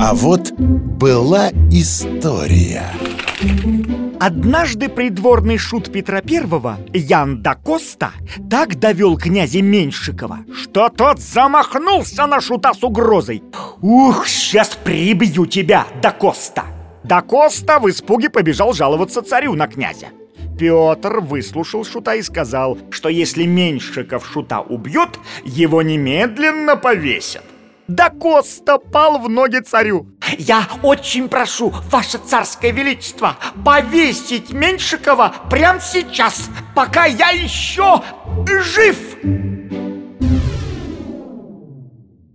А вот была история Однажды придворный шут Петра Первого, Ян да Коста, так довел князя Меньшикова, что тот замахнулся на шута с угрозой. «Ух, сейчас прибью тебя, да Коста!» Да Коста в испуге побежал жаловаться царю на князя. Петр выслушал Шута и сказал, что если Меньшиков Шута убьет, его немедленно повесят. Да Коста пал в ноги царю. «Я очень прошу, ваше царское величество, повесить Меньшикова прямо сейчас, пока я еще жив!»